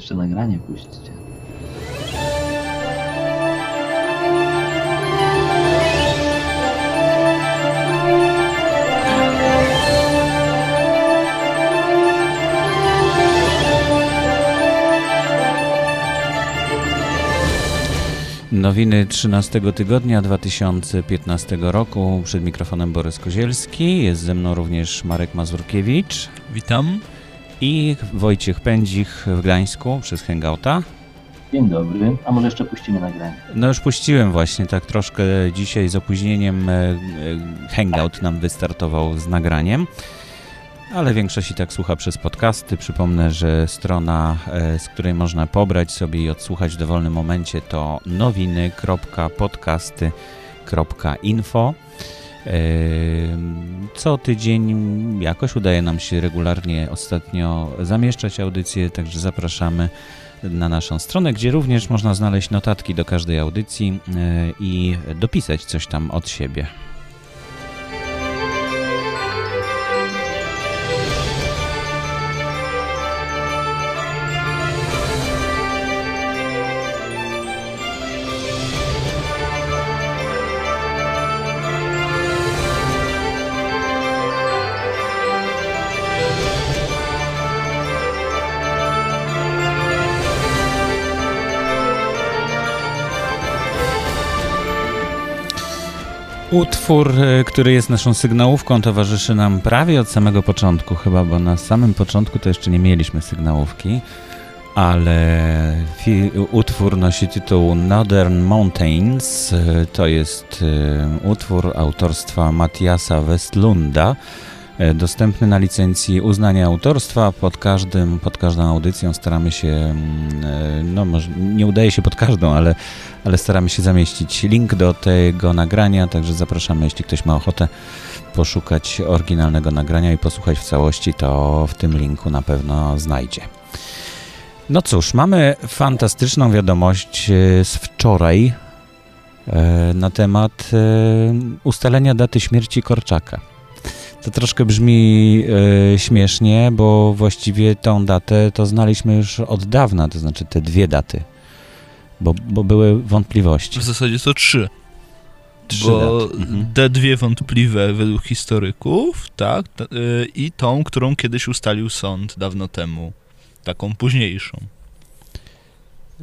Jeszcze nagranie puśćcie. Nowiny 13 tygodnia 2015 roku. Przed mikrofonem Borys Kozielski. Jest ze mną również Marek Mazurkiewicz. Witam. I Wojciech Pędzich w Gdańsku przez Hangouta. Dzień dobry. A może jeszcze puścimy nagranie? No już puściłem właśnie, tak troszkę dzisiaj z opóźnieniem e, e, Hangout nam wystartował z nagraniem. Ale większość i tak słucha przez podcasty. Przypomnę, że strona, e, z której można pobrać sobie i odsłuchać w dowolnym momencie to nowiny.podcasty.info. Co tydzień jakoś udaje nam się regularnie ostatnio zamieszczać audycje, także zapraszamy na naszą stronę, gdzie również można znaleźć notatki do każdej audycji i dopisać coś tam od siebie. Utwór, e, który jest naszą sygnałówką, towarzyszy nam prawie od samego początku, chyba, bo na samym początku to jeszcze nie mieliśmy sygnałówki, ale utwór nosi tytuł Northern Mountains. E, to jest e, utwór autorstwa Matiasa Westlunda, dostępny na licencji uznania autorstwa. Pod każdym, pod każdą audycją staramy się, mm, no może nie udaje się pod każdą, ale ale staramy się zamieścić link do tego nagrania, także zapraszamy, jeśli ktoś ma ochotę poszukać oryginalnego nagrania i posłuchać w całości, to w tym linku na pewno znajdzie. No cóż, mamy fantastyczną wiadomość e, z wczoraj e, na temat e, ustalenia daty śmierci Korczaka. To troszkę brzmi śmiesznie, bo właściwie tą datę to znaliśmy już od dawna, to znaczy te dwie daty bo, bo były wątpliwości. W zasadzie to trzy. Trzy bo mhm. te dwie wątpliwe według historyków, tak, yy, i tą, którą kiedyś ustalił sąd dawno temu, taką późniejszą.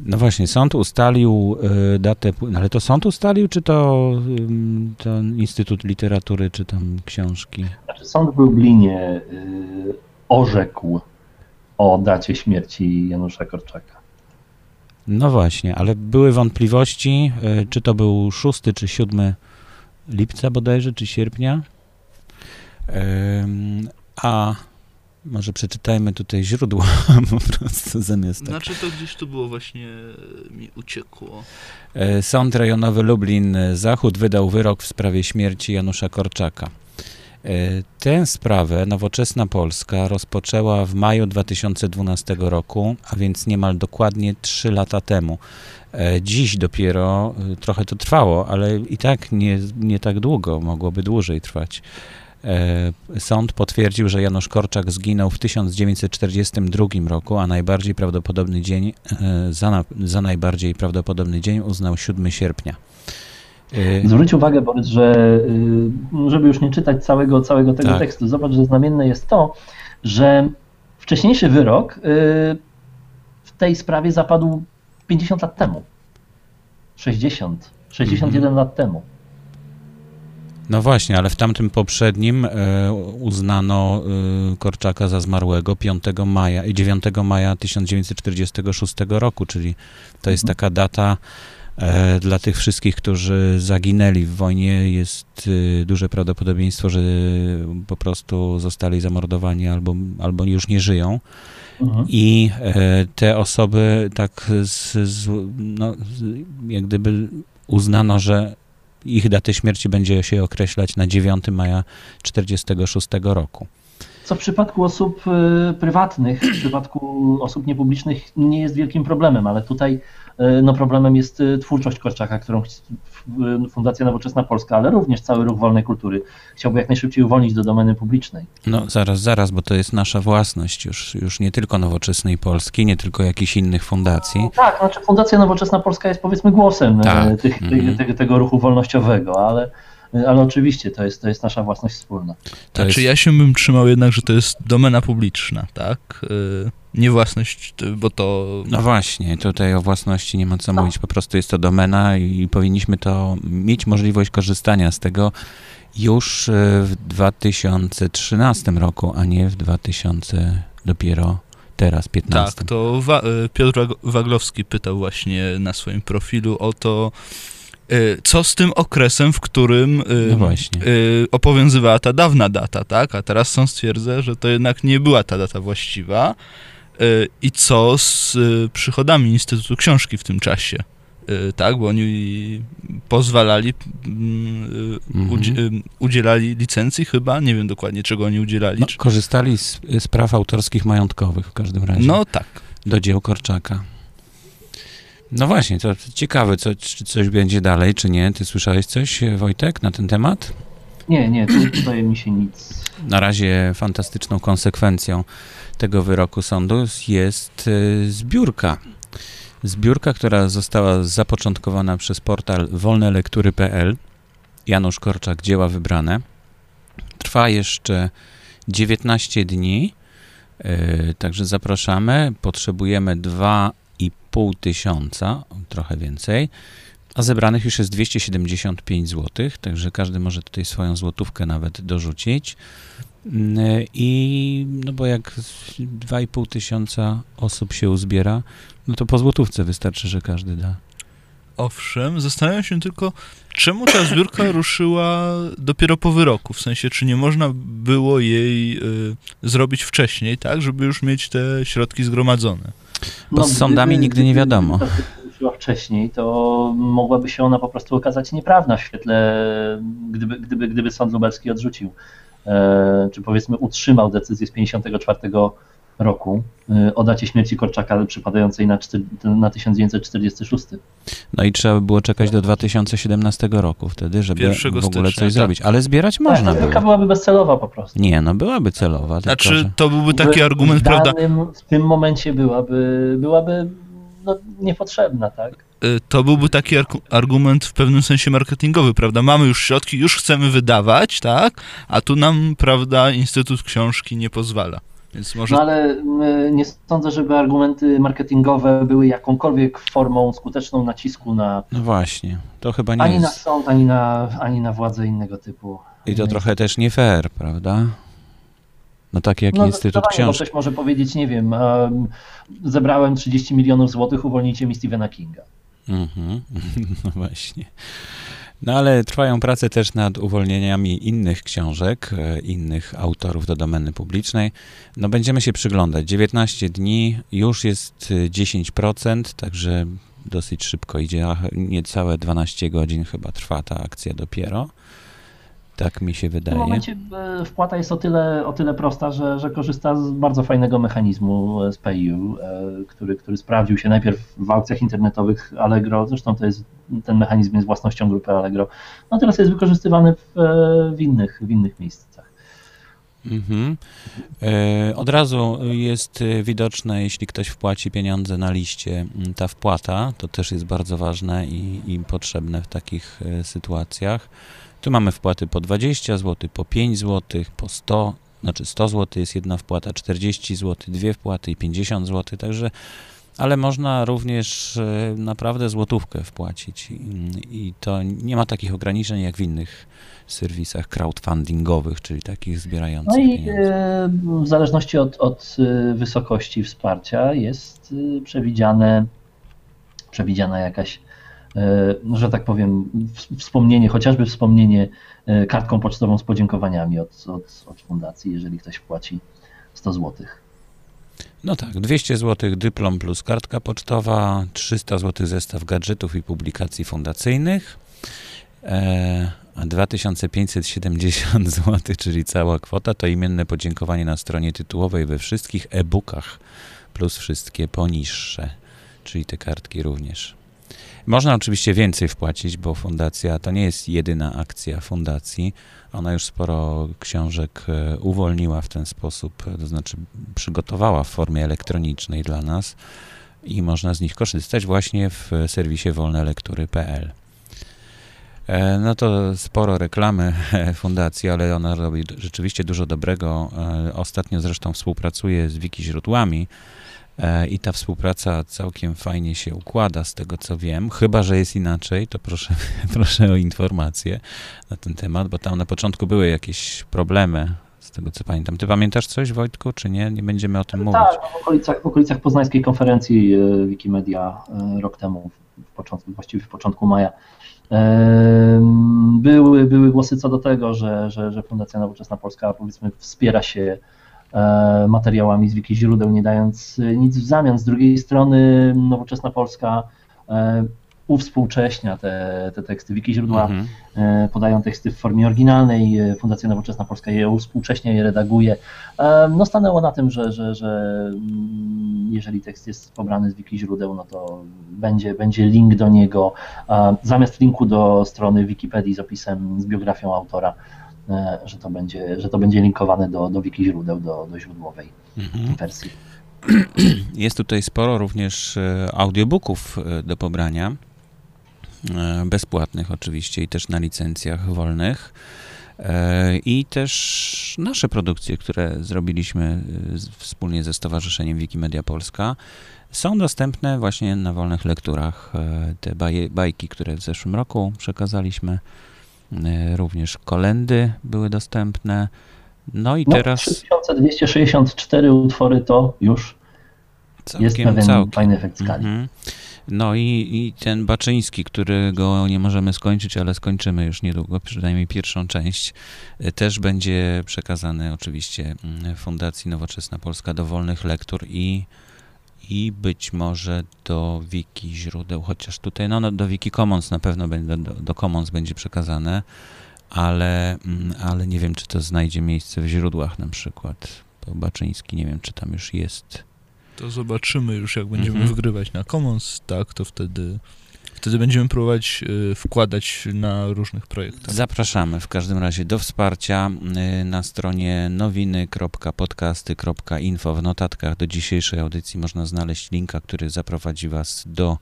No właśnie, sąd ustalił y, datę, ale to sąd ustalił, czy to, y, to Instytut Literatury, czy tam książki? Znaczy, sąd w Lublinie y, orzekł o dacie śmierci Janusza Korczaka. No właśnie, ale były wątpliwości, czy to był 6 czy 7 lipca bodajże, czy sierpnia. A może przeczytajmy tutaj źródło po prostu zamiast. Tak. Znaczy to gdzieś tu było właśnie mi uciekło. E, Sąd rejonowy Lublin Zachód wydał wyrok w sprawie śmierci Janusza Korczaka. E, tę sprawę Nowoczesna Polska rozpoczęła w maju 2012 roku, a więc niemal dokładnie 3 lata temu. E, dziś dopiero e, trochę to trwało, ale i tak nie, nie tak długo, mogłoby dłużej trwać. Sąd potwierdził, że Janusz Korczak zginął w 1942 roku, a najbardziej prawdopodobny dzień, za, za najbardziej prawdopodobny dzień uznał 7 sierpnia. Y, Zwróć uwagę, Borys, że y, żeby już nie czytać całego, całego tego tak. tekstu, zobacz, że znamienne jest to, że wcześniejszy wyrok w tej sprawie zapadł 50 lat temu. 60, 61 mhm. lat temu. No właśnie, ale w tamtym poprzednim uznano Korczaka za zmarłego 5 maja i 9 maja 1946 roku, czyli to jest mhm. taka data E, dla tych wszystkich, którzy zaginęli w wojnie, jest y, duże prawdopodobieństwo, że po prostu zostali zamordowani albo, albo już nie żyją. Mhm. I e, te osoby tak z, z, no, jak gdyby uznano, że ich datę śmierci będzie się określać na 9 maja 1946 roku. co w przypadku osób prywatnych, w przypadku osób niepublicznych nie jest wielkim problemem, ale tutaj no problemem jest twórczość Korczaka, którą Fundacja Nowoczesna Polska, ale również cały ruch wolnej kultury chciałby jak najszybciej uwolnić do domeny publicznej. No zaraz, zaraz, bo to jest nasza własność już, już nie tylko Nowoczesnej Polski, nie tylko jakichś innych fundacji. No, tak, znaczy Fundacja Nowoczesna Polska jest powiedzmy głosem tak. tych, mm -hmm. tego, tego ruchu wolnościowego, ale ale oczywiście to jest, to jest nasza własność wspólna. To znaczy jest... ja się bym trzymał jednak, że to jest domena publiczna, tak? Nie własność, bo to... No właśnie, tutaj o własności nie ma co mówić, po prostu jest to domena i powinniśmy to mieć możliwość korzystania z tego już y, w 2013 roku, a nie w 2000 dopiero teraz, 15. Tak, to Wa y, Piotr Waglowski pytał właśnie na swoim profilu o to, Y, co z tym okresem, w którym no obowiązywała ta dawna data, tak? A teraz sąd stwierdza, że to jednak nie była ta data właściwa. I co z przychodami Instytutu Książki w tym czasie? Tak, bo oni pozwalali, mm, mhm. udzielali licencji chyba, nie wiem dokładnie czego oni udzielali. No, korzystali z, z praw autorskich majątkowych w każdym razie. No tak. Do dzieł Korczaka. No właśnie, to ciekawe, co, czy coś będzie dalej, czy nie. Ty słyszałeś coś, Wojtek, na ten temat? Nie, nie, tutaj mi się nic. Na razie fantastyczną konsekwencją tego wyroku sądu jest y, zbiórka. Zbiórka, która została zapoczątkowana przez portal wolnelektury.pl. Janusz Korczak, dzieła wybrane. Trwa jeszcze 19 dni, y, także zapraszamy. Potrzebujemy dwa pół tysiąca, trochę więcej, a zebranych już jest 275 zł, także każdy może tutaj swoją złotówkę nawet dorzucić. I no bo jak 2,5 tysiąca osób się uzbiera, no to po złotówce wystarczy, że każdy da. Owszem, zastanawiam się tylko, czemu ta zbiórka ruszyła dopiero po wyroku? W sensie, czy nie można było jej y, zrobić wcześniej, tak, żeby już mieć te środki zgromadzone? Bo no, z sądami gdyby, nigdy nie wiadomo. Gdyby wcześniej, to mogłaby się ona po prostu okazać nieprawna w świetle, gdyby, gdyby, gdyby sąd lubelski odrzucił, czy powiedzmy utrzymał decyzję z 54 roku y, o dacie śmierci Korczaka przypadającej na, na 1946. No i trzeba by było czekać do 2017 roku wtedy, żeby w ogóle coś tak. zrobić. Ale zbierać tak, można tak, było. byłaby bezcelowa po prostu. Nie, no byłaby celowa. Znaczy, tylko, że... to byłby taki argument, w prawda? W tym momencie byłaby, byłaby no, niepotrzebna, tak? Y, to byłby taki argument w pewnym sensie marketingowy, prawda? Mamy już środki, już chcemy wydawać, tak? A tu nam, prawda, Instytut Książki nie pozwala. Więc może... No ale nie sądzę, żeby argumenty marketingowe były jakąkolwiek formą skuteczną nacisku na. No właśnie, to chyba nie ani jest. na sąd, ani na, ani na władzę innego typu. I to trochę też nie fair, prawda? No tak jak no, Instytut Książki. Bo ktoś może powiedzieć, nie wiem, um, zebrałem 30 milionów złotych, uwolnijcie mi Stephena Kinga. Mhm, no właśnie. No ale trwają prace też nad uwolnieniami innych książek, e, innych autorów do domeny publicznej. No będziemy się przyglądać. 19 dni, już jest 10%, e, także dosyć szybko idzie, niecałe 12 godzin chyba trwa ta akcja dopiero. Tak mi się wydaje. W tym momencie e, wpłata jest o tyle, o tyle prosta, że, że korzysta z bardzo fajnego mechanizmu z PayU, e, który, który sprawdził się najpierw w aukcjach internetowych Allegro, zresztą to jest, ten mechanizm jest własnością grupy Allegro, no teraz jest wykorzystywany w, e, w, innych, w innych miejscach. Mhm. Od razu jest widoczne, jeśli ktoś wpłaci pieniądze na liście, ta wpłata, to też jest bardzo ważne i, i potrzebne w takich sytuacjach. Tu mamy wpłaty po 20 zł, po 5 zł, po 100, znaczy 100 zł jest jedna wpłata, 40 zł, dwie wpłaty i 50 zł, także ale można również e, naprawdę złotówkę wpłacić i to nie ma takich ograniczeń jak w innych serwisach crowdfundingowych, czyli takich zbierających No i pieniądze. E, w zależności od, od e, wysokości wsparcia jest przewidziane, przewidziana jakaś E, że tak powiem, wspomnienie, chociażby wspomnienie e, kartką pocztową z podziękowaniami od, od, od fundacji, jeżeli ktoś wpłaci 100 zł. No tak, 200 zł dyplom plus kartka pocztowa, 300 zł zestaw gadżetów i publikacji fundacyjnych, e, A 2570 zł, czyli cała kwota, to imienne podziękowanie na stronie tytułowej we wszystkich e-bookach, plus wszystkie poniższe, czyli te kartki również. Można oczywiście więcej wpłacić, bo fundacja to nie jest jedyna akcja fundacji. Ona już sporo książek e, uwolniła w ten sposób, to znaczy przygotowała w formie elektronicznej dla nas i można z nich korzystać właśnie w serwisie wolnelektury.pl. E, no to sporo reklamy fundacji, ale ona robi rzeczywiście dużo dobrego. E, ostatnio zresztą współpracuje z Wiki Źródłami i ta współpraca całkiem fajnie się układa, z tego co wiem. Chyba, że jest inaczej, to proszę, proszę o informację na ten temat, bo tam na początku były jakieś problemy z tego co pamiętam. Ty pamiętasz coś, Wojtku, czy nie? Nie będziemy o tym tak, mówić. Tak, w okolicach, w okolicach poznańskiej konferencji Wikimedia rok temu, w początku, właściwie w początku maja, były, były głosy co do tego, że, że, że Fundacja Nowoczesna Polska powiedzmy wspiera się e, materiałami z wiki źródeł, nie dając nic w zamian. Z drugiej strony Nowoczesna Polska e, uwspółcześnia te, te teksty. Wiki źródła mhm. E, podają teksty w formie oryginalnej, e, Fundacja Nowoczesna Polska je uwspółcześnia, je redaguje. E, no stanęło na tym, że, że, że mm, jeżeli tekst jest pobrany z wiki źródeł, no to będzie, będzie link do niego. Zamiast linku do strony Wikipedii z opisem, z biografią autora, że to będzie, że to będzie linkowane do, do wiki źródeł, do, do źródłowej mhm. wersji. Jest tutaj sporo również audiobooków do pobrania. E, bezpłatnych oczywiście i też na licencjach wolnych. E, I też nasze produkcje, które zrobiliśmy e, wspólnie ze Stowarzyszeniem Wikimedia Polska, są dostępne właśnie na wolnych lekturach. Te baj, bajki, które w zeszłym roku przekazaliśmy, również kolendy były dostępne. No i no, teraz. 3264 utwory to już całkiem, jest pewien całkiem. fajny efekt skali. Mm -hmm. No i, i ten Baczyński, którego nie możemy skończyć, ale skończymy już niedługo, przynajmniej pierwszą część, e, też będzie przekazany oczywiście mm, Fundacji Nowoczesna Polska do wolnych lektur i, i być może do wiki źródeł, chociaż tutaj no, no do wiki Commons na pewno będzie, do, do Commons będzie przekazane, ale, mm, ale nie wiem, czy to znajdzie miejsce w źródłach na przykład. Bo Baczyński nie wiem, czy tam już jest to zobaczymy już, jak będziemy mhm. wgrywać na Commons, tak, to wtedy, wtedy będziemy próbować y, wkładać na różnych projektach. Zapraszamy w każdym razie do wsparcia y, na stronie nowiny.podcasty.info. W notatkach do dzisiejszej audycji można znaleźć linka, który zaprowadzi Was do,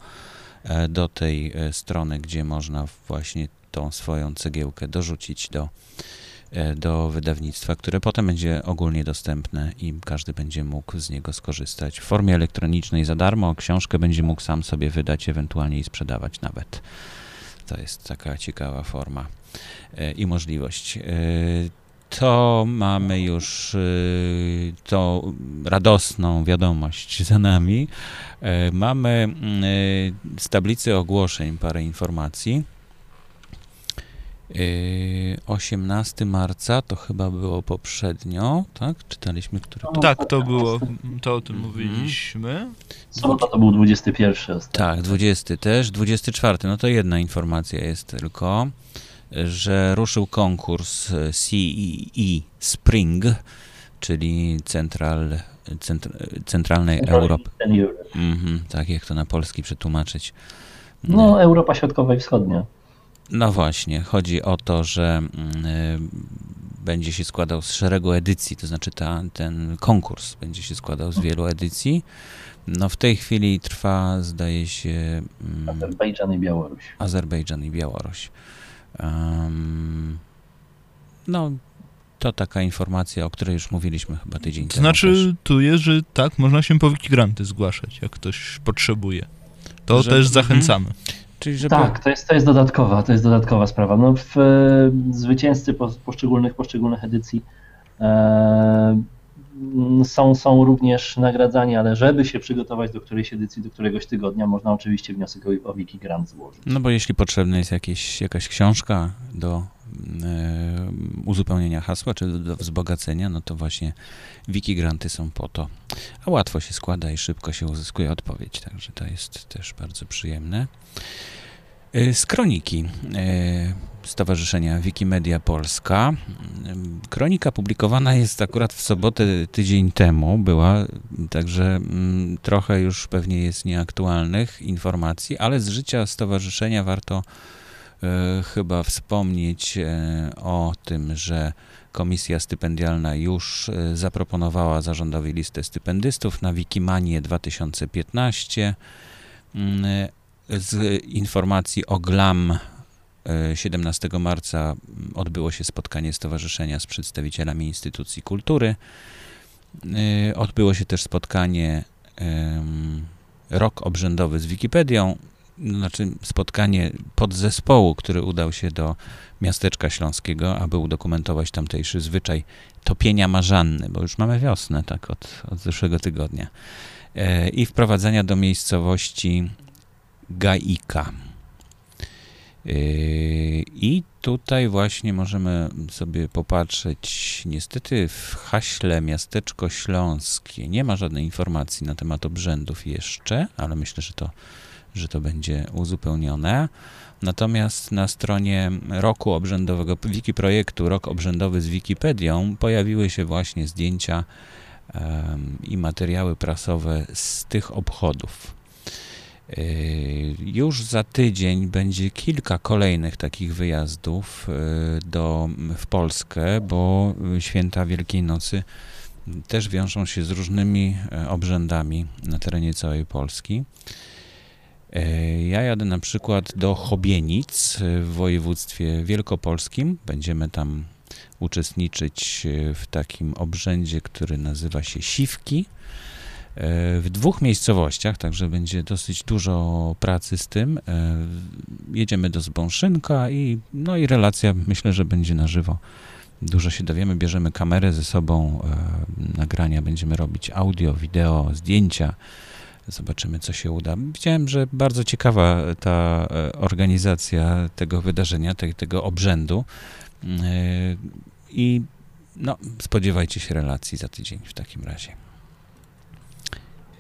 e, do tej e, strony, gdzie można właśnie tą swoją cegiełkę dorzucić do do wydawnictwa, które potem będzie ogólnie dostępne i każdy będzie mógł z niego skorzystać w formie elektronicznej za darmo. Książkę będzie mógł sam sobie wydać, ewentualnie i sprzedawać nawet. To jest taka ciekawa forma e, i możliwość. E, to mamy już tą radosną wiadomość za nami. Mamy z tablicy ogłoszeń parę informacji. 18 yy, marca to chyba było poprzednio, tak? Czytaliśmy, który to... Tak, to było, to o tym mówiliśmy. Sobota to był 21. Tak, 20 też, 24. No to jedna informacja jest tylko, że ruszył konkurs CEE Spring, czyli Central, centr, Centralnej Europy. Mhm, tak, jak to na polski przetłumaczyć. No, Europa Środkowa i Wschodnia. No właśnie, chodzi o to, że y, będzie się składał z szeregu edycji, to znaczy ta, ten konkurs będzie się składał z wielu edycji. No w tej chwili trwa, zdaje się... Um, Azerbejdżan i Białoruś. Azerbejdżan i Białoruś. Um, no, to taka informacja, o której już mówiliśmy chyba tydzień temu. Znaczy, też. tu jest, że tak, można się po granty zgłaszać, jak ktoś potrzebuje. To że, też zachęcamy. Czyli żeby... Tak, to jest, to jest dodatkowa, to jest dodatkowa sprawa. No, w, e, zwycięzcy poszczególnych, poszczególnych edycji e, są, są również nagradzani, ale żeby się przygotować do którejś edycji, do któregoś tygodnia, można oczywiście wniosek o, o Wiki Grant złożyć. No bo jeśli potrzebna jest jakieś, jakaś książka do uzupełnienia hasła, czy do, wzbogacenia, no to właśnie Wiki Granty są po to. A łatwo się składa i szybko się uzyskuje odpowiedź, także to jest też bardzo przyjemne. Z kroniki Stowarzyszenia Wikimedia Polska. Kronika publikowana jest akurat w sobotę tydzień temu była, także mm, trochę już pewnie jest nieaktualnych informacji, ale z życia stowarzyszenia warto e, chyba wspomnieć e, o tym, że Komisja Stypendialna już e, zaproponowała zarządowi listę stypendystów na Wikimanie 2015. Mm, z informacji o GLAM 17 marca odbyło się spotkanie stowarzyszenia z przedstawicielami instytucji kultury. Odbyło się też spotkanie rok obrzędowy z Wikipedią, znaczy spotkanie podzespołu, który udał się do miasteczka śląskiego, aby udokumentować tamtejszy zwyczaj topienia marzanny, bo już mamy wiosnę, tak, od, od zeszłego tygodnia, e, i wprowadzenia do miejscowości Gaika. Yy, I tutaj właśnie możemy sobie popatrzeć, niestety w haśle miasteczko śląskie nie ma żadnej informacji na temat obrzędów jeszcze, ale myślę, że to, że to będzie uzupełnione. Natomiast na stronie roku obrzędowego, wiki projektu Rok Obrzędowy z Wikipedią pojawiły się właśnie zdjęcia i materiały prasowe z tych obchodów. Yy, już za tydzień będzie kilka kolejnych takich wyjazdów yy, do, w Polskę, bo święta Wielkiej Nocy też wiążą się z różnymi e, obrzędami na terenie całej Polski. E, ja jadę na przykład do Chobienic w województwie wielkopolskim. Będziemy tam uczestniczyć e, w takim obrzędzie, który nazywa się Siwki. E, w dwóch miejscowościach, także będzie dosyć dużo pracy z tym. E, jedziemy do Zbąszynka i, no i relacja myślę, że będzie na żywo. Dużo się dowiemy, bierzemy kamerę ze sobą, e, nagrania będziemy robić audio, wideo, zdjęcia. Zobaczymy, co się uda. Widziałem, że bardzo ciekawa ta organizacja tego wydarzenia, te, tego obrzędu. I no, spodziewajcie się relacji za tydzień w takim razie.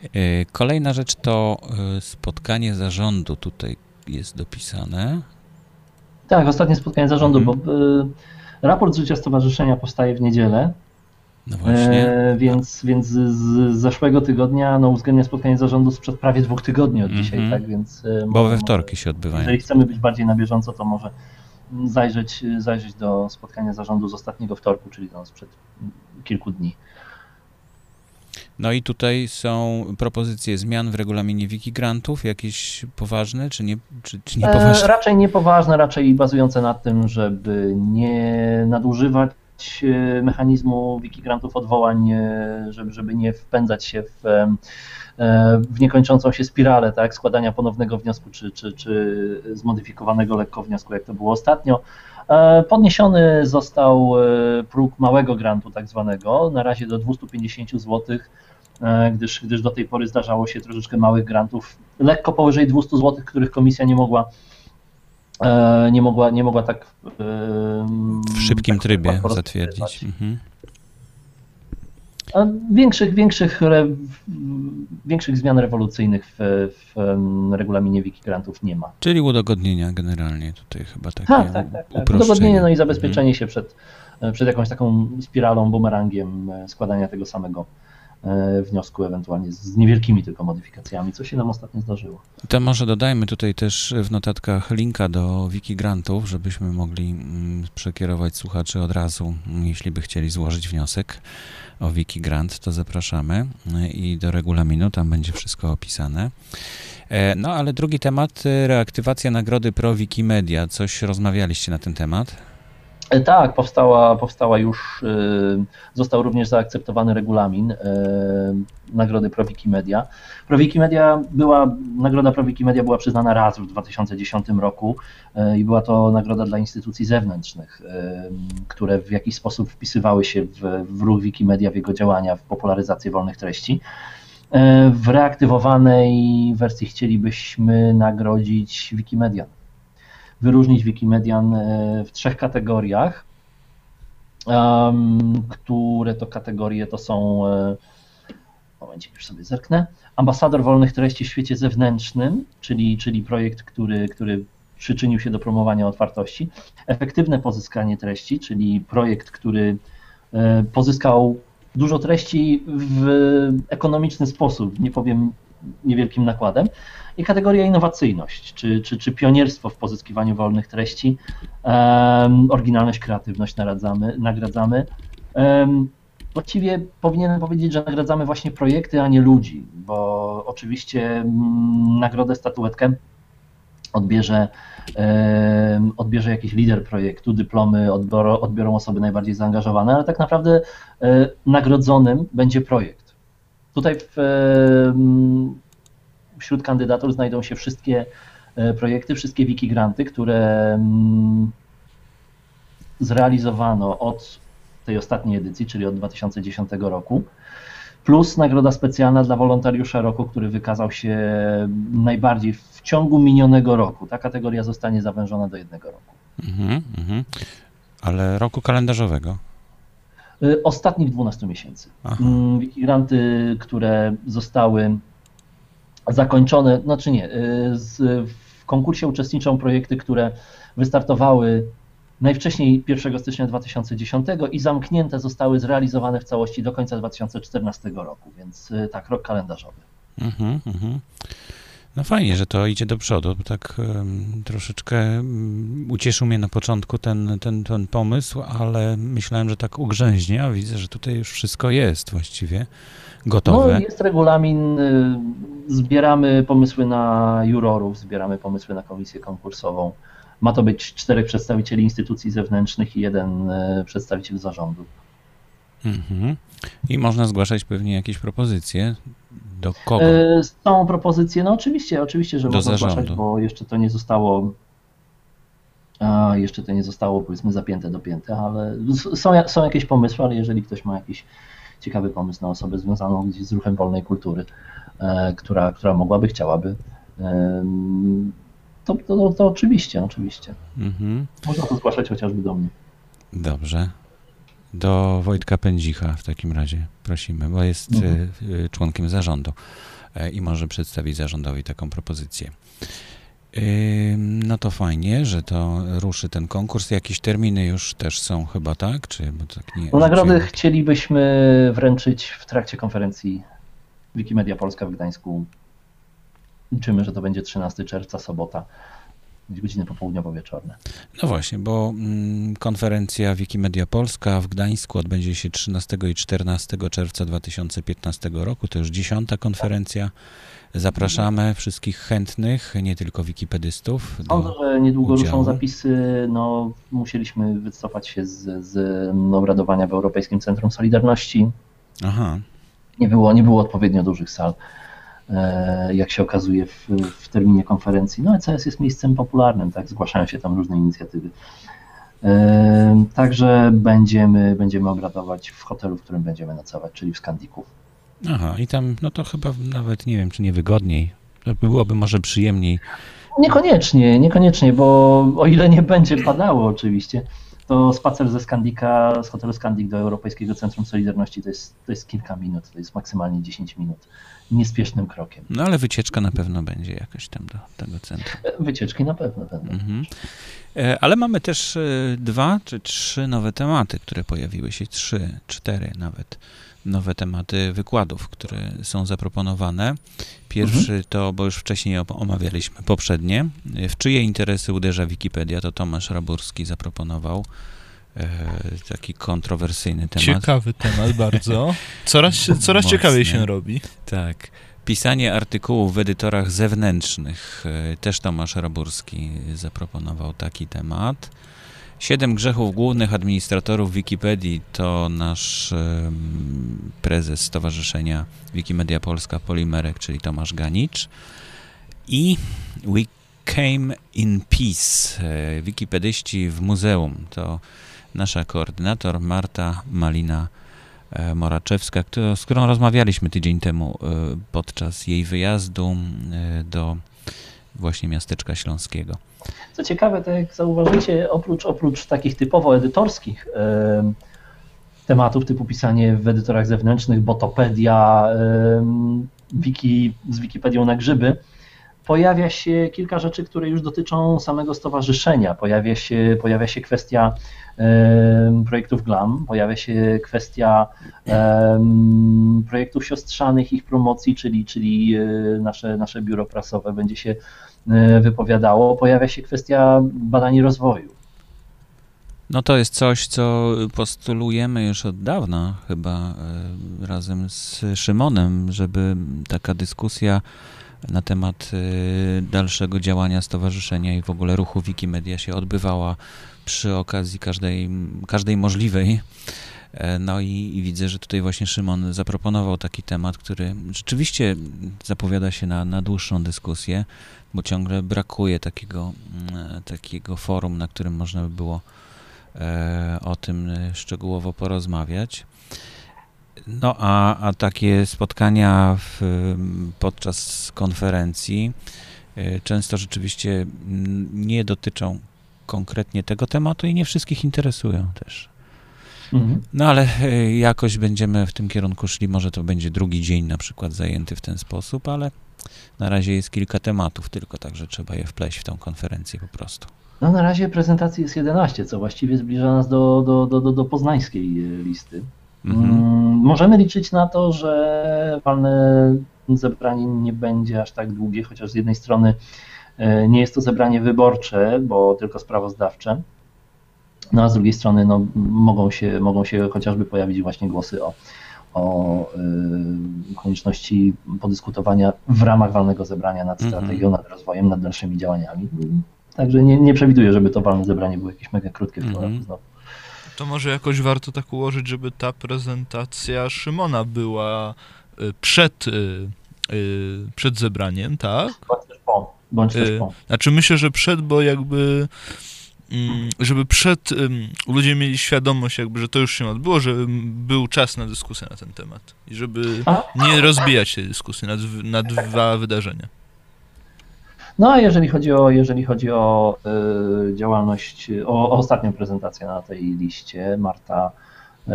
E, kolejna rzecz to e, spotkanie zarządu tutaj jest dopisane. Tak, ostatnie spotkanie zarządu, mhm. bo raport z życia stowarzyszenia powstaje w niedzielę. No właśnie. E, więc, więc z zeszłego tygodnia no, uwzględnia spotkanie zarządu sprzed prawie dwóch tygodni od dzisiaj, mhm. tak? Więc, bo we wtorki się odbywają. Jeżeli chcemy być bardziej na bieżąco, to może zajrzeć, zajrzeć do spotkania zarządu z ostatniego wtorku, czyli no, sprzed kilku dni. No i tutaj są propozycje zmian w regulaminie Wikigrantów, jakieś poważne, czy nie, czy, czy nie poważne? E, raczej niepoważne, raczej bazujące na tym, żeby nie nadużywać e, mechanizmu Wikigrantów odwołań, e, żeby, żeby nie wpędzać się w, e, w niekończącą się spiralę tak, składania ponownego wniosku, czy, czy, czy zmodyfikowanego lekko wniosku, jak to było ostatnio. Podniesiony został próg małego grantu, tak zwanego, na razie do 250 zł E, gdyż, gdyż do tej pory zdarzało się troszeczkę małych grantów, lekko powyżej 200 zł, których komisja nie mogła e, nie mogła, nie mogła tak e, w szybkim tak trybie zatwierdzić. Mhm. Większych, większych, większych zmian rewolucyjnych w, w regulaminie Wikigrantów nie ma. Czyli udogodnienia generalnie tutaj chyba takie tak, tak, tak, tak. Udogodnienie no i zabezpieczenie mhm. się przed, przed jakąś taką spiralą, bumerangiem składania tego samego E, wniosku, ewentualnie z niewielkimi tylko modyfikacjami, co się nam ostatnio zdarzyło. To może dodajmy tutaj też w notatkach linka do wiki grantów, żebyśmy mogli mm, przekierować słuchaczy od razu, jeśli by chcieli złożyć wniosek o wiki grant, to zapraszamy i do regulaminu, tam będzie wszystko opisane. E, no ale drugi temat, reaktywacja nagrody Pro Wikimedia. Coś rozmawialiście na ten temat? E, tak, powstała, powstała już, e, został również zaakceptowany regulamin e, nagrody Pro Wikimedia. Pro Wikimedia była, nagroda Pro Wikimedia była przyznana raz w 2010 roku i była to nagroda dla instytucji zewnętrznych, które w jakiś sposób wpisywały się w, w ruch Wikimedia, w jego działania, w popularyzację wolnych treści. W reaktywowanej wersji chcielibyśmy nagrodzić Wikimedia wyróżnić Wikimedian e, w trzech kategoriach, które to kategorie to są, e, momencie już sobie zerknę, ambasador wolnych treści w świecie zewnętrznym, czyli, czyli projekt, który, który przyczynił się do promowania otwartości. Efektywne pozyskanie treści, czyli projekt, który e, pozyskał dużo treści w ekonomiczny sposób, nie powiem niewielkim nakładem. I kategoria innowacyjność, czy, czy, czy pionierstwo w pozyskiwaniu wolnych treści, um, oryginalność, kreatywność nagradzamy. nagradzamy. Um, właściwie powinienem powiedzieć, że nagradzamy właśnie projekty, a nie ludzi, bo oczywiście um, nagrodę, statuetkę odbierze, odbierze jakiś lider projektu, dyplomy odbiorą, odbiorą osoby najbardziej zaangażowane, ale tak naprawdę e, nagrodzonym będzie projekt. Tutaj w, wśród kandydatur znajdą się wszystkie e, projekty, wszystkie wiki granty, które zrealizowano od tej ostatniej edycji, czyli od 2010 roku plus nagroda specjalna dla wolontariusza roku, który wykazał się najbardziej w ciągu minionego roku. Ta kategoria zostanie zawężona do jednego roku. Mhm, mhm. Ale roku kalendarzowego? Y, ostatnich 12 miesięcy. Granty, mm, które zostały zakończone, znaczy nie, y, w konkursie uczestniczą projekty, które wystartowały najwcześniej 1 stycznia 2010 i zamknięte zostały zrealizowane w całości do końca 2014 roku, więc y, tak, rok kalendarzowy. Mhm, mhm. No fajnie, że to idzie do przodu. Tak um, troszeczkę um, ucieszył mnie na początku ten, ten, ten pomysł, ale myślałem, że tak ugrzęźnie, a widzę, że tutaj już wszystko jest właściwie gotowe. No, jest regulamin, y, zbieramy pomysły na jurorów, zbieramy pomysły na komisję konkursową. Ma to być czterech przedstawicieli instytucji zewnętrznych i jeden e, przedstawiciel zarządu. Mhm. I można zgłaszać pewnie jakieś propozycje. Do kogo? E, są propozycje, no oczywiście, oczywiście, że Do można zarządu. zgłaszać, bo jeszcze to nie zostało a jeszcze to nie zostało powiedzmy zapięte, dopięte, ale są, są jakieś pomysły, ale jeżeli ktoś ma jakiś ciekawy pomysł na osobę związaną gdzieś z ruchem wolnej kultury, e, która, która mogłaby, chciałaby to, to, to oczywiście, oczywiście. Mhm. Można to zgłaszać chociażby do mnie. Dobrze. Do Wojtka Pędzicha w takim razie prosimy, bo jest mhm. E, e, członkiem zarządu e, i może przedstawić zarządowi taką propozycję. No to fajnie, że to ruszy ten konkurs. Jakieś terminy już też są chyba, tak? Czy, bo tak nie, no, nagrody chcielibyśmy wręczyć w trakcie konferencji Wikimedia Polska w Gdańsku Liczymy, że to będzie 13 czerwca, sobota, godziny popołudniowo-wieczorne. No właśnie, bo mm, konferencja Wikimedia Polska w Gdańsku odbędzie się 13 i 14 czerwca 2015 roku. To już dziesiąta konferencja. Zapraszamy wszystkich chętnych, nie tylko wikipedystów. Sądzę, że niedługo udziału. ruszą zapisy. No, musieliśmy wycofać się z, z obradowania w Europejskim Centrum Solidarności. Aha. Nie było, nie było odpowiednio dużych sal. E, jak się okazuje w, w terminie konferencji. No ECS jest miejscem popularnym, tak, zgłaszają się tam różne inicjatywy. E, także będziemy, będziemy obradować w hotelu, w którym będziemy nocować, czyli w Skandiku. Aha, i tam, no to chyba nawet nie wiem, czy nie wygodniej. Byłoby może przyjemniej. Niekoniecznie, niekoniecznie, bo o ile nie będzie padało oczywiście, to spacer ze Skandika, z hotelu Skandik do Europejskiego Centrum Solidarności to jest, to jest kilka minut, to jest maksymalnie 10 minut niespiesznym krokiem. No ale wycieczka na pewno będzie jakaś tam do tego centrum. Wycieczki na pewno będą. Mhm. E, ale mamy też e, dwa czy trzy nowe tematy, które pojawiły się, trzy, cztery nawet nowe tematy wykładów, które są zaproponowane. Pierwszy mhm. to, bo już wcześniej omawialiśmy poprzednie, w czyje interesy uderza Wikipedia, to Tomasz Raburski zaproponował e, taki kontrowersyjny temat. Ciekawy temat bardzo. Coraz, coraz ciekawiej się robi. Tak. Pisanie artykułów w edytorach zewnętrznych. E, też Tomasz Raburski zaproponował taki temat. Siedem grzechów głównych administratorów Wikipedii to nasz prezes Stowarzyszenia Wikimedia Polska Polimerek, czyli Tomasz Ganicz. I We Came in Peace, e, wikipedyści w muzeum. To nasza koordynator Marta Malina e, Moraczewska, z którą rozmawialiśmy tydzień temu e, podczas jej wyjazdu do właśnie miasteczka śląskiego. Co ciekawe, tak jak zauważycie, oprócz, oprócz takich typowo edytorskich tematów typu pisanie w edytorach zewnętrznych, Botopedia, wiki z Wikipedią na grzyby, pojawia się kilka rzeczy, które już dotyczą samego stowarzyszenia. Pojawia się, pojawia się kwestia projektów GLAM, pojawia się kwestia projektów siostrzanych, ich promocji, czyli, czyli e, nasze, nasze biuro prasowe będzie się e, wypowiadało. Pojawia się kwestia badań i rozwoju. No to jest coś, co postulujemy już od dawna, chyba e, razem z Szymonem, żeby taka dyskusja na temat dalszego działania stowarzyszenia i w ogóle ruchu Wikimedia się odbywała przy okazji każdej, każdej możliwej. E, no i, i, widzę, że tutaj właśnie Szymon zaproponował taki temat, który rzeczywiście zapowiada się na, na dłuższą dyskusję, bo ciągle brakuje takiego, mm, takiego forum, na którym można by było e, o tym szczegółowo porozmawiać. No a, a takie spotkania w, podczas konferencji e, często rzeczywiście nie dotyczą konkretnie tego tematu i nie wszystkich interesują też. Mhm. No ale e, jakoś będziemy w tym kierunku szli. Może to będzie drugi dzień na przykład zajęty w ten sposób, ale na razie jest kilka tematów tylko, także trzeba je wpleść w tą konferencję po prostu. No na razie prezentacji jest 11, co właściwie zbliża nas do, do, do, do, do poznańskiej e, listy. Mhm. Mm, możemy liczyć na to, że walne zebranie nie będzie aż tak długie, chociaż z jednej strony E, nie jest to zebranie wyborcze, bo tylko sprawozdawcze. No a z drugiej strony no, mogą, się, mogą się chociażby pojawić właśnie głosy o, o y, konieczności podyskutowania w ramach walnego zebrania nad mhm. strategią, nad rozwojem, nad dalszymi działaniami. Także nie, nie przewiduję, żeby to walne zebranie było jakieś mega krótkie mm To może jakoś warto tak ułożyć, żeby ta prezentacja Szymona była y, przed, y, przed zebraniem, tak? Bądź też y, po. Znaczy myślę, że przed, bo jakby mm, żeby przed ludzie mieli świadomość, jakby, że to już się odbyło, że był czas na dyskusję na ten temat i żeby nie rozbijać tej dyskusji na, na dwa wydarzenia. No a jeżeli chodzi o, jeżeli chodzi o y, działalność, o, o, ostatnią prezentację na tej liście, Marta y,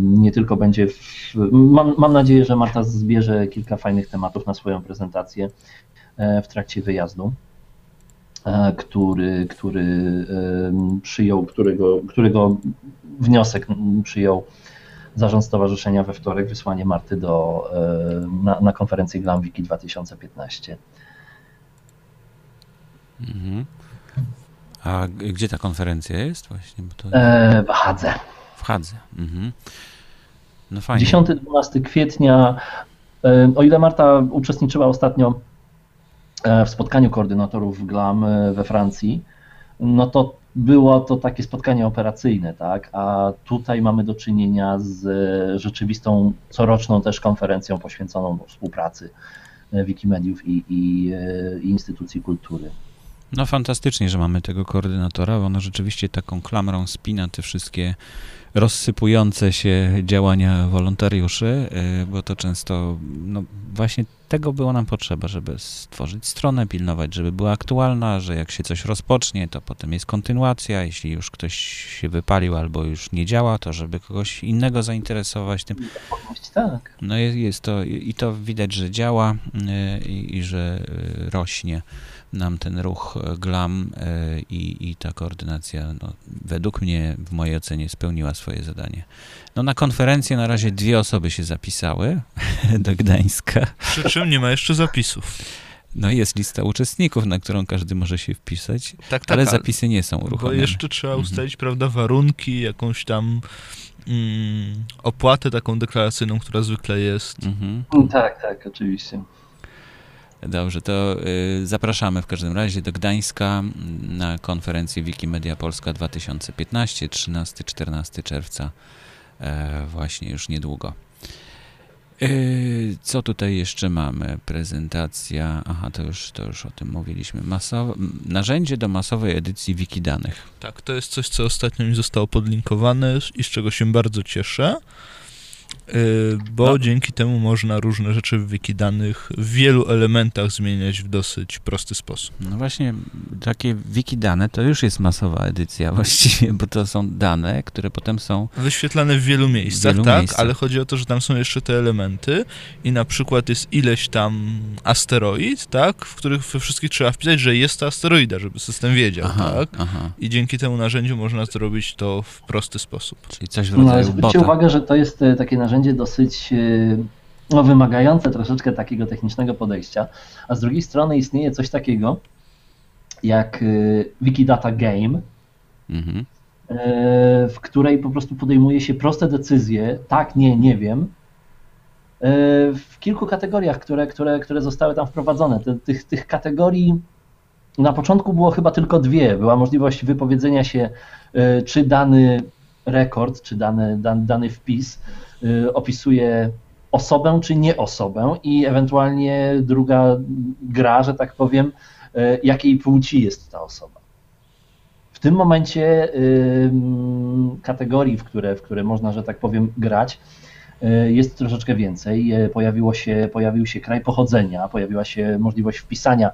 nie tylko będzie, w, mam, mam nadzieję, że Marta zbierze kilka fajnych tematów na swoją prezentację. E, w trakcie wyjazdu, e, który, który przyjął, którego, którego wniosek przyjął zarząd stowarzyszenia we wtorek, wysłanie Marty do, na, na Glamwiki 2015. Mhm. A gdzie ta konferencja jest właśnie? To... w Hadze. W Hadze. Mhm. No fajnie. 10-12 kwietnia. O ile Marta uczestniczyła ostatnio E, w spotkaniu koordynatorów GLAM e, we Francji, no to było to takie spotkanie operacyjne, tak? A tutaj mamy do czynienia z e, rzeczywistą coroczną też konferencją poświęconą współpracy Wikimediów i, i, i instytucji kultury. No fantastycznie, że mamy tego koordynatora, bo ono rzeczywiście taką klamrą spina te wszystkie rozsypujące się działania wolontariuszy, y, bo to często no, właśnie tego było nam potrzeba, żeby stworzyć stronę, pilnować, żeby była aktualna, że jak się coś rozpocznie, to potem jest kontynuacja, jeśli już ktoś się wypalił albo już nie działa, to żeby kogoś innego zainteresować tym. Tak. No jest, jest to i to widać, że działa y, i, i że y, rośnie nam ten ruch e, GLAM e, i, i ta koordynacja, no, według mnie, w mojej ocenie, spełniła swoje zadanie. No, na konferencję na razie dwie osoby się zapisały do Gdańska. Przy czym nie ma jeszcze zapisów. No jest lista uczestników, na którą każdy może się wpisać, tak, tak, ale zapisy nie są uruchomione. Bo jeszcze trzeba mhm. ustalić, mhm. prawda, warunki, jakąś tam mm, opłatę taką deklaracyjną, która zwykle jest. Mhm. Tak, tak, oczywiście. Dobrze, to y, zapraszamy w każdym razie do Gdańska na konferencję Wikimedia Polska 2015, 13-14 czerwca, e, właśnie już niedługo. Y, co tutaj jeszcze mamy? Prezentacja. Aha, to już, to już o tym mówiliśmy. Masowe, narzędzie do masowej edycji Wikidanych. Tak, to jest coś, co ostatnio mi zostało podlinkowane i z czego się bardzo cieszę. Y, bo dzięki temu można różne rzeczy w wiki danych w wielu elementach zmieniać w dosyć prosty sposób. No właśnie, takie wiki dane to już jest masowa edycja właściwie, bo to są dane, które potem są wyświetlane w wielu miejscach, w wielu tak, miejscach. ale chodzi o to, że tam są jeszcze te elementy i na przykład jest ileś tam asteroid, tak, w których we wszystkich trzeba wpisać, że jest to asteroida, żeby system wiedział, aha, tak? Aha. I dzięki temu narzędziu można zrobić to w prosty sposób. Czyli coś w rodzaju no, zwróćcie uwagę, że to jest e, takie narzędzie narzędzie dosyć e, no, wymagające troszeczkę takiego technicznego podejścia, a z drugiej strony istnieje coś takiego jak e, Wikidata Game, mhm. E, w której po prostu podejmuje się proste decyzje, tak, nie, nie wiem, w kilku kategoriach, które, które, które zostały tam wprowadzone. Tych, tych kategorii na początku było chyba tylko dwie. Była możliwość wypowiedzenia się, czy dany rekord, czy dany, dany, dany wpis Y, opisuje osobę czy nie osobę i ewentualnie druga gra, że tak powiem, y, jakiej płci jest ta osoba. W tym momencie kategorii, w które, w które można, że tak powiem, grać, y, jest troszeczkę więcej. Pojawiło się, pojawił się kraj pochodzenia, pojawiła się możliwość wpisania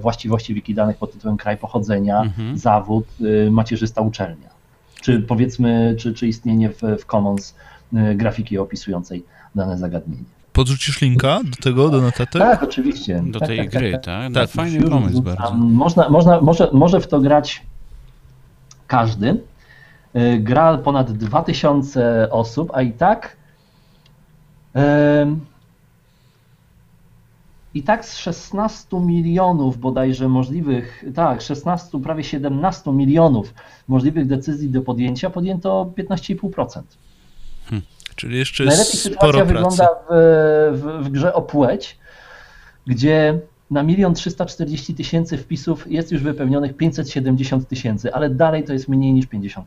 właściwości wiki danych pod tytułem kraj pochodzenia, mhm. zawód, macierzysta uczelnia. Czy powiedzmy, czy, czy istnienie w, w Commons E, grafiki opisującej dane zagadnienie. Podrzucisz linka do tego, do notatek? Tak, oczywiście. Do tak, tej tak, gry, tak? tak? tak. Fajny pomysł bardzo. Można, można, może, może w to grać każdy. E, gra ponad 2000 osób, a i tak i tak z 16 milionów bodajże możliwych, tak, 16, prawie 17 milionów możliwych decyzji do podjęcia podjęto 15,5%. Czyli jeszcze Najlepiej sytuacja pracy. wygląda w, w, w grze o płeć, gdzie na milion 340 tysięcy wpisów jest już wypełnionych 570 tysięcy, ale dalej to jest mniej niż 50%.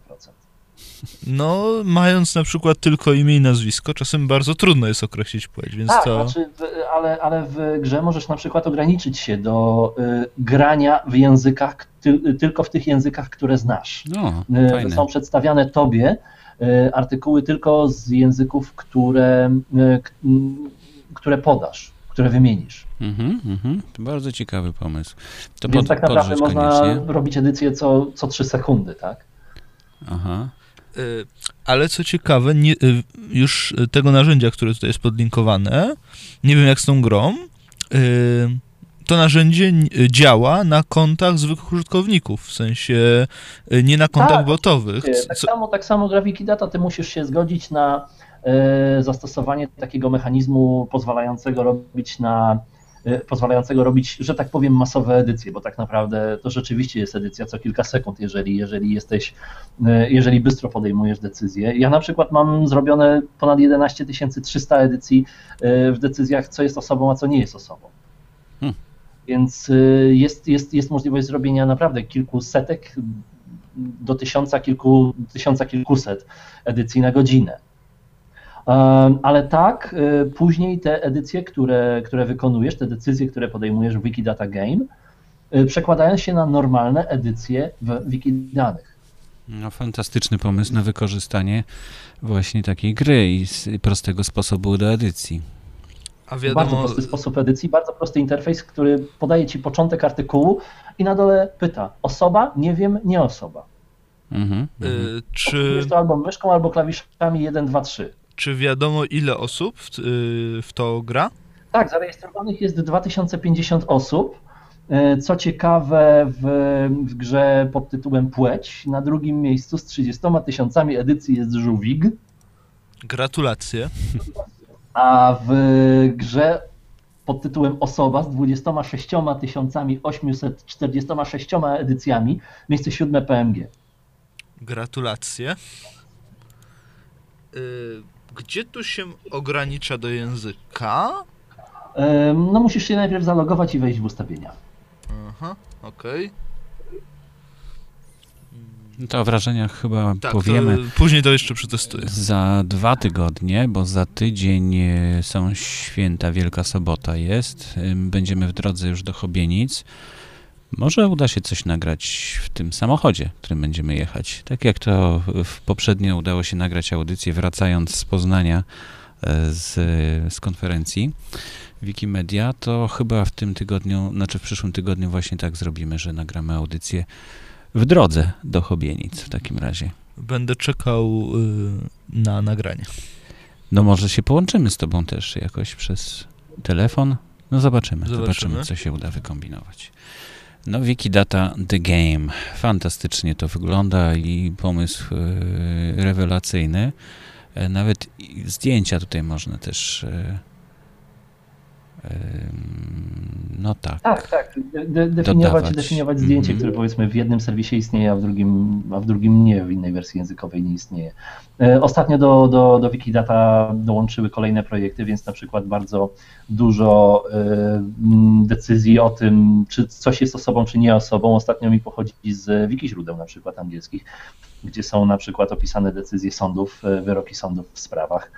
No, mając na przykład tylko imię i nazwisko, czasem bardzo trudno jest określić płeć, więc tak, to... Znaczy, ale, ale w grze możesz na przykład ograniczyć się do y, grania w językach, ty, tylko w tych językach, które znasz. No, y, są przedstawiane tobie E, artykuły tylko z języków, które, e, które podasz, które wymienisz. Mhm, mhm. To bardzo ciekawy pomysł. To Więc pod, tak naprawdę można koniecznie. robić edycję co, co 3 sekundy, tak? Aha. E, ale co ciekawe, nie, już tego narzędzia, które tutaj jest podlinkowane, nie wiem jak z tą grą, to narzędzie działa na kontach zwykłych użytkowników, w sensie nie na kontach tak, botowych. Tak, samo, tak samo gra Wikidata, ty musisz się zgodzić na zastosowanie takiego mechanizmu pozwalającego robić na pozwalającego robić, że tak powiem, masowe edycje, bo tak naprawdę to rzeczywiście jest edycja co kilka sekund, jeżeli, jeżeli jesteś, jeżeli bystro podejmujesz decyzję. Ja na przykład mam zrobione ponad 11 300 edycji w decyzjach, co jest osobą, a co nie jest osobą. Hmm. Więc y, jest, jest, jest możliwość zrobienia naprawdę kilku setek do tysiąca, kilku, tysiąca kilkuset edycji na godzinę. Ale tak, y, później te edycje, które, które wykonujesz, te decyzje, które podejmujesz w Wikidata Game, y, przekładają się na normalne edycje w Wikidanych. No, fantastyczny pomysł na wykorzystanie właśnie takiej gry i prostego sposobu do edycji. A wiadomo... Bardzo prosty sposób edycji, bardzo prosty interfejs, który podaje ci początek artykułu i na dole pyta osoba, nie wiem, nie osoba. Mhm, y, czy... Jest to albo myszką, albo klawiszami 1, 2, 3. Czy wiadomo, ile osób w, y, w to gra? Tak, zarejestrowanych jest 2050 osób. Y, co ciekawe, w, w, grze pod tytułem Płeć na drugim miejscu z 30 tysiącami edycji jest Żuwig. Gratulacje. a w grze pod tytułem Osoba z 26 846 edycjami, miejsce siódme PMG. Gratulacje. Y, gdzie tu się ogranicza do języka? No musisz się najpierw zalogować i wejść w ustawienia. Aha, okej. Okay. To o wrażeniach chyba tak, powiemy. To później to jeszcze przetestuję. Za dwa tygodnie, bo za tydzień e, są święta, Wielka Sobota jest. Będziemy w drodze już do Chobienic. Może uda się coś nagrać w tym samochodzie, którym będziemy jechać. Tak jak to w poprzednio udało się nagrać audycję wracając z Poznania e, z, z konferencji Wikimedia, to chyba w tym tygodniu, znaczy w przyszłym tygodniu właśnie tak zrobimy, że nagramy audycję w drodze do Chobienic w takim razie. Będę czekał y, na nagranie. No może się połączymy z tobą też jakoś przez telefon. No zobaczymy, zobaczymy, zobaczymy co się uda wykombinować. No Wikidata The Game. Fantastycznie to wygląda i pomysł yy, rewelacyjny. E, nawet zdjęcia tutaj można też yy, no tak. Tak, tak. De definiować, definiować zdjęcie, mm -hmm. które powiedzmy w jednym serwisie istnieje, a w drugim, a w drugim nie, w innej wersji językowej nie istnieje. E, ostatnio do, do, do Wikidata dołączyły kolejne projekty, więc na przykład bardzo dużo e, decyzji o tym, czy coś jest osobą, czy nie osobą, ostatnio mi pochodzi z wiki źródeł na przykład angielskich, gdzie są na przykład opisane decyzje sądów, e, wyroki sądów w sprawach.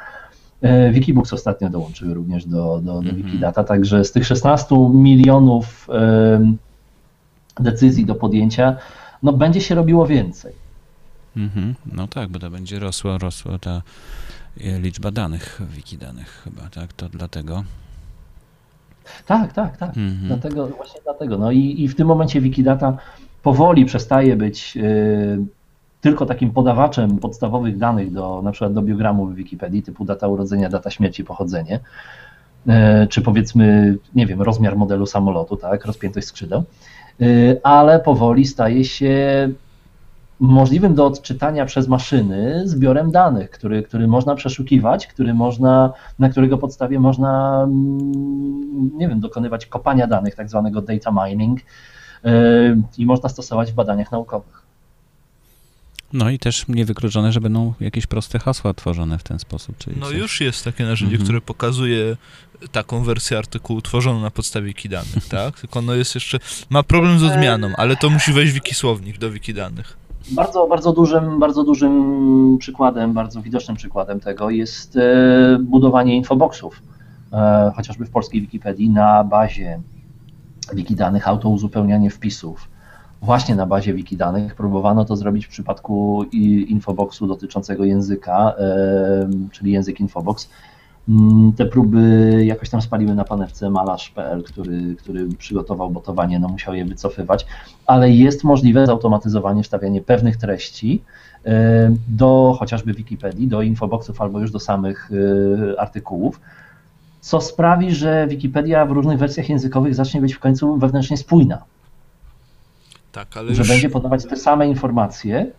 E, Wikibooks ostatnio dołączyły również do, do, do mhm. Wikidata, także z tych 16 milionów decyzji do podjęcia, no będzie się robiło więcej. Mhm. No tak, bo to będzie rosła, rosła ta e, liczba danych, wikidanych chyba, tak? To dlatego. Tak, tak, tak. Mhm. Dlatego, właśnie dlatego. No i, i w tym momencie Wikidata powoli przestaje być yy, tylko takim podawaczem podstawowych danych do na przykład do biogramu w Wikipedii, typu data urodzenia, data śmierci, pochodzenie, e, czy powiedzmy, nie wiem, rozmiar modelu samolotu, tak, rozpiętość skrzydeł, e, ale powoli staje się możliwym do odczytania przez maszyny zbiorem danych, który, który można przeszukiwać, który można, na którego podstawie można, mm, nie wiem, dokonywać kopania danych, tak zwanego data mining e, i można stosować w badaniach naukowych. No i też niewykluczone, że będą jakieś proste hasła tworzone w ten sposób. Czyli no coś. już jest takie narzędzie, mhm. które pokazuje taką wersję artykułu tworzoną na podstawie wikidanych, tak? Tylko ono jest jeszcze, ma problem z odmianą, ale to musi wejść w wikisłownik do wikidanych. Bardzo, bardzo dużym, bardzo dużym przykładem, bardzo widocznym przykładem tego jest e, budowanie infoboxów, e, chociażby w polskiej Wikipedii na bazie wikidanych, autouzupełnianie wpisów właśnie na bazie Wikidanych. Próbowano to zrobić w przypadku infoboxu dotyczącego języka, czyli język infobox. Mm, te próby jakoś tam spaliły na panewce malarz.pl, który, który przygotował botowanie, no musiał je wycofywać, ale jest możliwe zautomatyzowanie wstawianie pewnych treści do chociażby Wikipedii, do infoboxów albo już do samych y, artykułów, co sprawi, że Wikipedia w różnych wersjach językowych zacznie być w końcu wewnętrznie spójna. Tak, ale że już... będzie podawać te same informacje,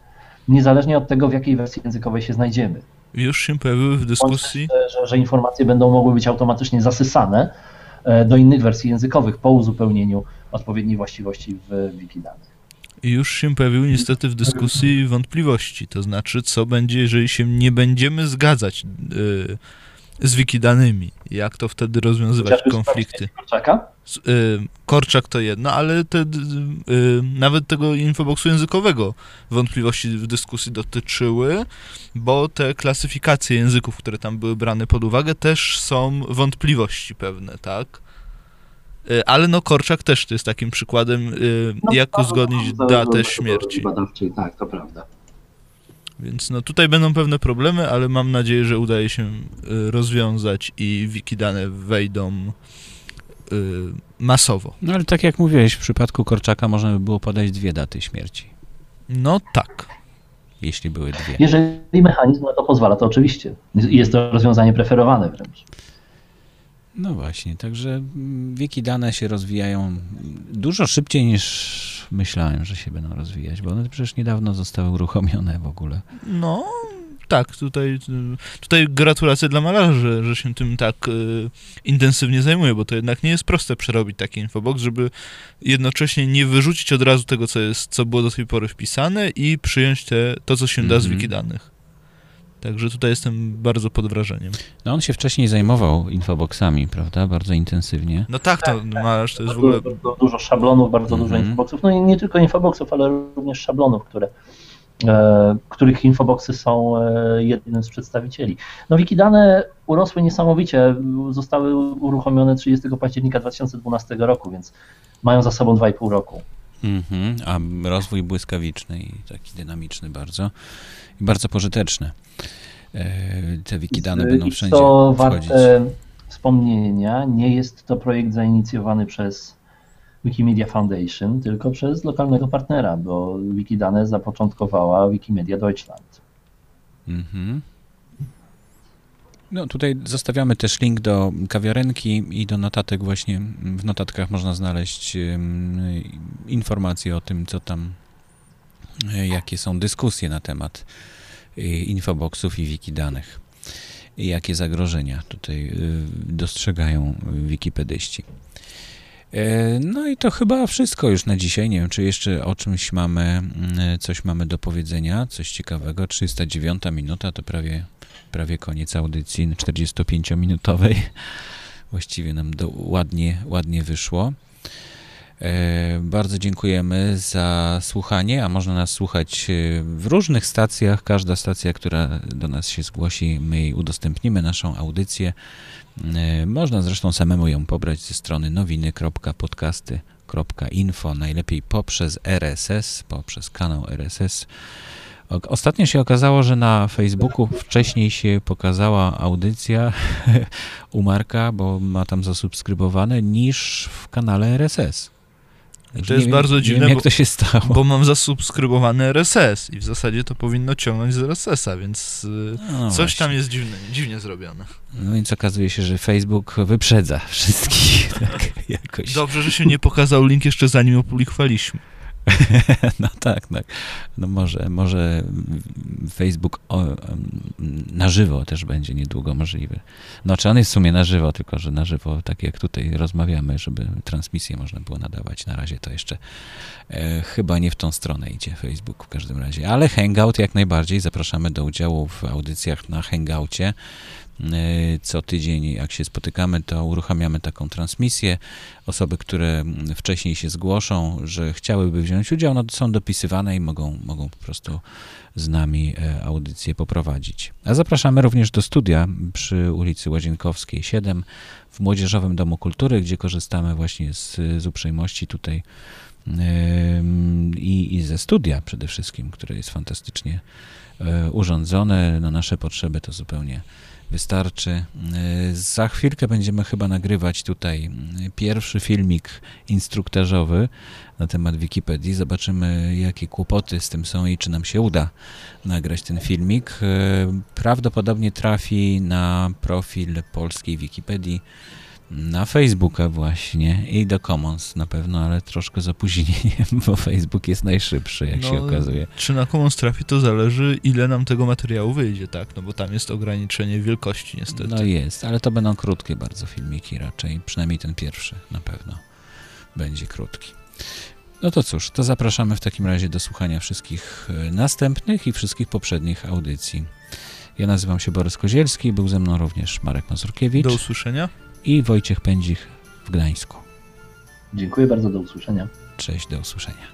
niezależnie od tego, w jakiej wersji językowej się znajdziemy. Już się pojawiły w dyskusji. Że, że informacje będą mogły być automatycznie zasysane e, do innych wersji językowych po uzupełnieniu odpowiedniej właściwości w Wikidanych. I już się pojawiły niestety w dyskusji wątpliwości, to znaczy, co będzie, jeżeli się nie będziemy zgadzać yy, z wikidanymi. Jak to wtedy rozwiązywać konflikty? Korczaka? Y, Korczak to jedno, ale te, y, nawet tego infoboxu językowego wątpliwości w dyskusji dotyczyły, bo te klasyfikacje języków, które tam były brane pod uwagę, też są wątpliwości pewne, tak? Y, ale no Korczak też to jest takim przykładem, no, jak uzgodnić datę śmierci. Badawczej, tak, to prawda. Więc no tutaj będą pewne problemy, ale mam nadzieję, że udaje się y, rozwiązać i wikidane wejdą y, masowo. No ale tak jak mówiłeś, w przypadku Korczaka można by było podać dwie daty śmierci. No tak. Jeśli były dwie. Jeżeli mechanizm na to pozwala, to oczywiście. Jest to rozwiązanie preferowane wręcz. No właśnie, także mm, wieki dane się rozwijają dużo szybciej niż myślałem, że się będą rozwijać, bo one przecież niedawno zostały uruchomione w ogóle. No, tak, tutaj, tutaj gratulacje dla malarza, że, że się tym tak y, intensywnie zajmuje, bo to jednak nie jest proste przerobić taki infobox, żeby jednocześnie nie wyrzucić od razu tego, co, jest, co było do tej pory wpisane i przyjąć te, to, co się mm -hmm. da z mhm. wiki danych. Także tutaj jestem bardzo pod wrażeniem. No on się wcześniej zajmował infoboxami, prawda? Bardzo intensywnie. No tak, to tak, tak. masz, to jest w ogóle... Bardzo dużo szablonów, bardzo dużo mhm. infoboxów. No i nie tylko infoboxów, ale również szablonów, które, e, których infoboxy są e, jednym z przedstawicieli. No Wikidane urosły niesamowicie, zostały uruchomione 30 października 2012 roku, więc mają za sobą 2,5 roku. Mhm, a rozwój błyskawiczny i taki dynamiczny bardzo i bardzo pożyteczny. E, te wikidane będą wszędzie to warte wspomnienia, nie jest to projekt zainicjowany przez Wikimedia Foundation, tylko przez lokalnego partnera, bo Wikidane zapoczątkowała Wikimedia Deutschland. Mhm. No tutaj zostawiamy też link do kawiarenki i do notatek właśnie. W notatkach można znaleźć informacje o tym, co tam, e, jakie są dyskusje na temat e, infoboxów i wikidanych i jakie zagrożenia tutaj e, dostrzegają wikipedyści. No i to chyba wszystko już na dzisiaj. Nie wiem, czy jeszcze o czymś mamy, coś mamy do powiedzenia, coś ciekawego. 309 minuta to prawie prawie koniec audycji 45-minutowej. Właściwie nam do, ładnie, ładnie wyszło. E, bardzo dziękujemy za słuchanie, a można nas słuchać e, w różnych stacjach. Każda stacja, która do nas się zgłosi, my jej udostępnimy naszą audycję. E, można zresztą samemu ją pobrać ze strony nowiny.podcasty.info, najlepiej poprzez RSS, poprzez kanał RSS Ostatnio się okazało, że na Facebooku wcześniej się pokazała audycja u Marka, bo ma tam zasubskrybowane, niż w kanale RSS. to jest bardzo dziwne, wiem, jak bo, to się stało. bo mam zasubskrybowany RSS i w zasadzie to powinno ciągnąć z RSS-a, więc y, no coś właśnie. tam jest dziwne, dziwnie zrobione. No więc okazuje się, że Facebook wyprzedza wszystkich. Tak, jakoś. Dobrze, że się nie pokazał link jeszcze zanim opublikowaliśmy. no tak, tak. No może, może Facebook o, na żywo też będzie niedługo możliwy. No czy on jest w sumie na żywo, tylko że na żywo, tak jak tutaj rozmawiamy, żeby transmisję można było nadawać. Na razie to jeszcze e, chyba nie w tą stronę idzie Facebook w każdym razie. Ale Hangout jak najbardziej. Zapraszamy do udziału w audycjach na Hangoucie. E, co tydzień, jak się spotykamy, to uruchamiamy taką transmisję. Osoby, które wcześniej się zgłoszą, że chciałyby wziąć udział, no są dopisywane i mogą, mogą po prostu z nami e, audycję poprowadzić. A zapraszamy również do studia przy ulicy Łazienkowskiej 7 w Młodzieżowym Domu Kultury, gdzie korzystamy właśnie z, z uprzejmości tutaj i, i ze studia przede wszystkim, które jest fantastycznie e, urządzone na nasze potrzeby, to zupełnie wystarczy. E, za chwilkę będziemy chyba nagrywać tutaj pierwszy filmik instruktażowy na temat Wikipedii. Zobaczymy, jakie kłopoty z tym są i czy nam się uda nagrać ten filmik. E, prawdopodobnie trafi na profil polskiej Wikipedii na Facebooka właśnie i do Commons na pewno, ale troszkę z opóźnieniem, bo Facebook jest najszybszy, jak no, się okazuje. Czy na Commons trafi, to zależy, ile nam tego materiału wyjdzie, tak? No bo tam jest ograniczenie wielkości niestety. No jest, ale to będą krótkie bardzo filmiki raczej, przynajmniej ten pierwszy na pewno będzie krótki. No to cóż, to zapraszamy w takim razie do słuchania wszystkich e, następnych i wszystkich poprzednich audycji. Ja nazywam się Borys Kozielski, był ze mną również Marek Mazurkiewicz. Do usłyszenia i Wojciech Pędzich w Gdańsku. Dziękuję bardzo, do usłyszenia. Cześć, do usłyszenia.